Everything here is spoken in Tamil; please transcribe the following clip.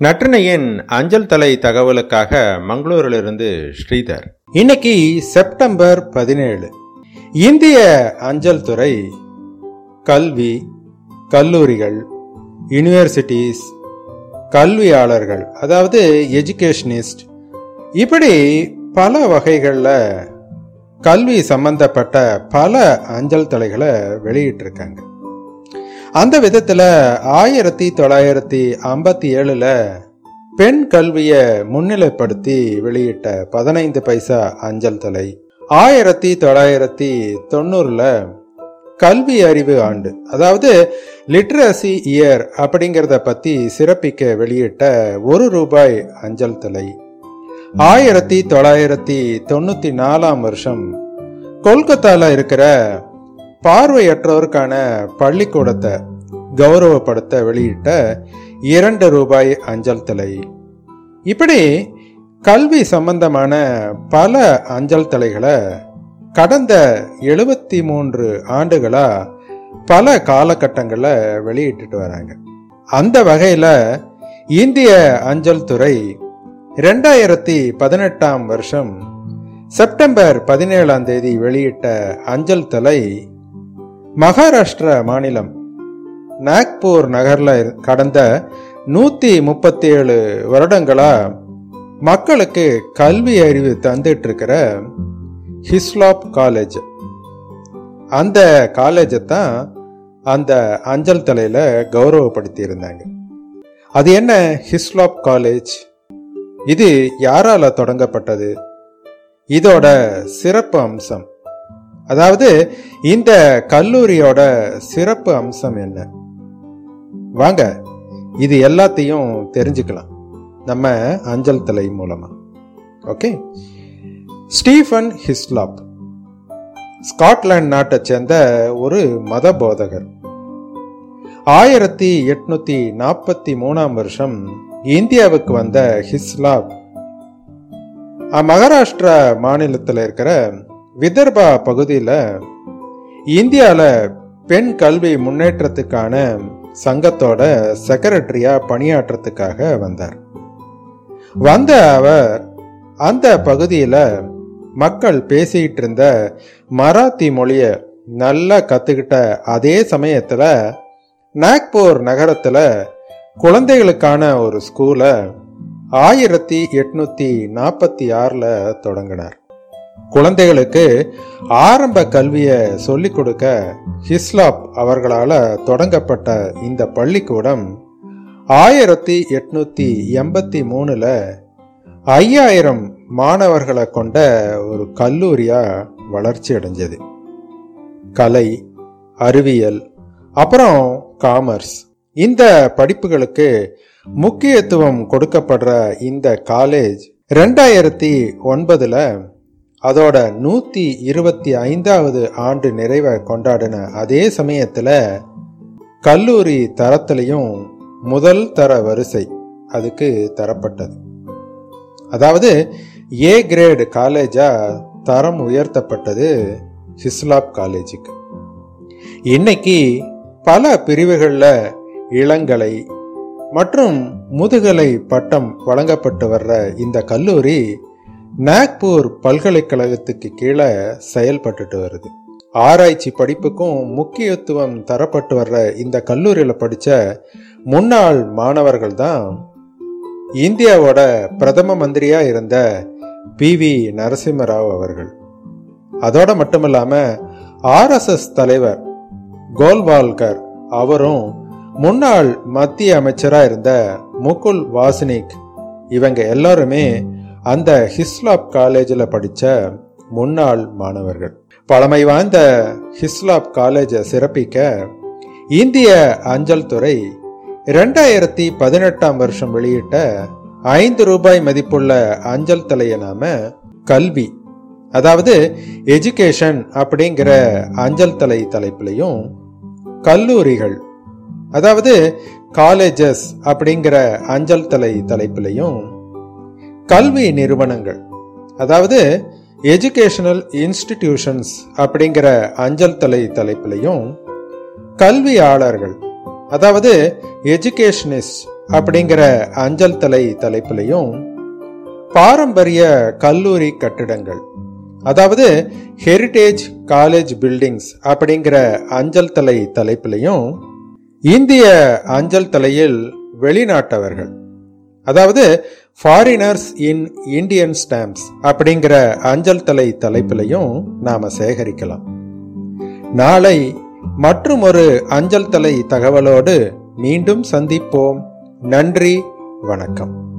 நற்றினையின் அஞ்சல் தலை தகவலுக்காக மங்களூரிலிருந்து ஸ்ரீதர். இன்னைக்கு செப்டம்பர் பதினேழு. இந்திய அஞ்சல் துறை கல்வி கல்லூரிகள் யூனிவர்சிட்டிஸ் கல்வியாளர்கள் அதாவது எஜுகேஷனிஸ்ட் இப்படி பல வகைகளில் கல்வி சம்பந்தப்பட்ட பல அஞ்சல் தலைகளை வெளியிட்டிருக்காங்க. அந்த விதத்தில் ஆயிரத்தி தொள்ளாயிரத்தி ஐம்பத்தி ஏழில் பெண் கல்வியை முன்னிலைப்படுத்தி வெளியிட்ட பதினைந்து பைசா அஞ்சல் தலை ஆயிரத்தி தொள்ளாயிரத்தி தொண்ணூறில் கல்வி அறிவு ஆண்டு. அதாவது லிட்ரஸி இயர் அப்படிங்கிறத பற்றி சிறப்பிக்க வெளியிட்ட ஒரு ரூபாய் அஞ்சல் தலை. ஆயிரத்தி தொள்ளாயிரத்தி தொண்ணூற்றி நாலாம் வருஷம் கொல்கத்தாவில் இருக்கிற பார்வையற்றோருக்கான பள்ளிக்கூடத்தை கௌரவப்படுத்த வெளியிட்ட இரண்டு ரூபாய் அஞ்சல் தலை. இப்படி கல்வி சம்பந்தமான பல அஞ்சல் தலைகளை கடந்த எழுபத்தி மூன்று ஆண்டுகளாக பல காலகட்டங்களில் வெளியிட்டுட்டு வராங்க. அந்த வகையில் இந்திய அஞ்சல் துறை ரெண்டாயிரத்தி பதினெட்டாம் வருஷம் செப்டம்பர் பதினேழாம் தேதி வெளியிட்ட அஞ்சல் தலை மகாராஷ்டிரா மாநிலம் நாக்பூர் நகரில் கடந்த நூற்றி முப்பத்தி ஏழு வருடங்களாக மக்களுக்கு கல்வி அறிவு தந்துட்டுருக்கிற ஹிஸ்லாப் காலேஜ். அந்த காலேஜை தான் அந்த அஞ்சல் தலையில் கௌரவப்படுத்தி இருந்தாங்க அது என்ன ஹிஸ்லாப் காலேஜ்? இது யாரால தொடங்கப்பட்டது? இதோட சிறப்பு அம்சம். அதாவது இந்த கல்லூரியோட சிறப்பு அம்சம் என்ன? வாங்க இது எல்லாத்தையும் தெரிஞ்சுக்கலாம். நம்ம அஞ்சல் தலை மூலமா. ஓகே? ஸ்டீஃபன் ஹிஸ்லாப் ஸ்காட்லாந்து நாட்டை சேர்ந்த ஒரு மத போதகர். ஆயிரத்தி எட்நூத்தி நாற்பத்தி மூணாம் வருஷம் இந்தியாவுக்கு வந்த ஹிஸ்லாப். மகாராஷ்டிரா மாநிலத்தில் இருக்கிற விதர்பா பகுதியில் இந்தியாவில் பெண் கல்வி முன்னேற்றத்துக்கான சங்கத்தோட செக்ரட்டரியாக பணியாற்றத்துக்காக வந்தார். வந்த அவர் அந்த பகுதியில் மக்கள் பேசிக்கிட்டு இருந்த மராத்தி மொழியை நல்லா கற்றுக்கிட்ட அதே சமயத்தில் நாக்பூர் நகரத்தில் குழந்தைகளுக்கான ஒரு ஸ்கூலை ஆயிரத்தி எட்நூற்றி நாற்பத்தி ஆறில் தொடங்கினார். குழந்தைகளுக்கு ஆரம்ப கல்வியை சொல்லிக் கொடுக்க ஹிஸ்லாப் அவர்களால் தொடங்கப்பட்ட இந்த பள்ளிக்கூடம் ஆயிரத்தி எட்நூத்தி எண்பத்தி மூணுல ஐயாயிரம் மாணவர்களை கொண்ட ஒரு கல்லூரியா வளர்ச்சி அடைஞ்சது. கலை அறிவியல் அப்புறம் காமர்ஸ். இந்த படிப்புகளுக்கு முக்கியத்துவம் கொடுக்கப்படுற இந்த காலேஜ் ரெண்டாயிரத்தி ஒன்பதுல அதோட நூற்றி இருபத்தி ஐந்தாவது ஆண்டு நிறைவை கொண்டாடின அதே சமயத்தில் கல்லூரி தரத்திலையும் முதல் தர வரிசை அதுக்கு தரப்பட்டது. அதாவது ஏ கிரேடு காலேஜா தரம் உயர்த்தப்பட்டது ஹிஸ்லாப் காலேஜுக்கு இன்னைக்கு பல பிரிவுகளில் இளங்கலை மற்றும் முதுகலை பட்டம் வழங்கப்பட்டு வர்ற இந்த கல்லூரி நாக்பூர் பல்கலைக்கழகத்துக்கு கீழே செயல்பட்டுட்டு வருது. ஆராய்ச்சி படிப்புக்கும் முக்கியத்துவம் தரப்பட்டு வர்ற இந்த கல்லூரியில் படித்த முன்னாள் மாணவர்கள் தான் இந்தியாவோட பிரதம மந்திரியா இருந்த பி. வி. நரசிம்மராவ் அவர்கள். அதோட மட்டுமில்லாம ஆர்எஸ்எஸ் தலைவர் கோல்வால்கர் அவரும் முன்னாள் மத்திய அமைச்சராக இருந்த முகுல் வாசினிக் இவங்க எல்லாருமே அந்த ஹிஸ்லாப் காலேஜில் படித்த முன்னாள் மாணவர்கள். பழமை வாய்ந்த ஹிஸ்லாப் காலேஜை சிறப்பிக்க இந்திய அஞ்சல் துறை ரெண்டாயிரத்தி பதினெட்டாம் வருஷம் வெளியிட்ட ஐந்து ரூபாய் மதிப்புள்ள அஞ்சல் தலையை நாம கல்வி அதாவது எஜுகேஷன் அப்படிங்கிற அஞ்சல் தலை தலைப்பிலையும் கல்லூரிகள் அதாவது காலேஜஸ் அப்படிங்கிற அஞ்சல் தலை தலைப்பிலையும் கல்வி நிறுவனங்கள். அதாவது எஜுகேஷனல் இன்ஸ்டிடியூஷன்ஸ் அப்படிங்கிற அஞ்சல் தலை தலைப்பிலையும் கல்வியாளர்கள் அதாவது எஜுகேஷனிஸ்ட் அப்படிங்கிற அஞ்சல் தலை தலைப்பிலையும் பாரம்பரிய கல்லூரி கட்டிடங்கள் அதாவது ஹெரிடேஜ் காலேஜ் பில்டிங்ஸ் அப்படிங்கிற அஞ்சல் தலை தலைப்பிலையும் இந்திய அஞ்சல் தலையில் வெளிநாட்டவர்கள் அதாவது ஃபாரினர்ஸ் இன் இந்தியன் ஸ்டாம்ப்ஸ் அப்படிங்கிற அஞ்சல் தலை தலைப்பிலையும் நாம் சேகரிக்கலாம். நாளை மற்றும் ஒரு அஞ்சல் தலை தகவலோடு மீண்டும் சந்திப்போம். நன்றி வணக்கம்.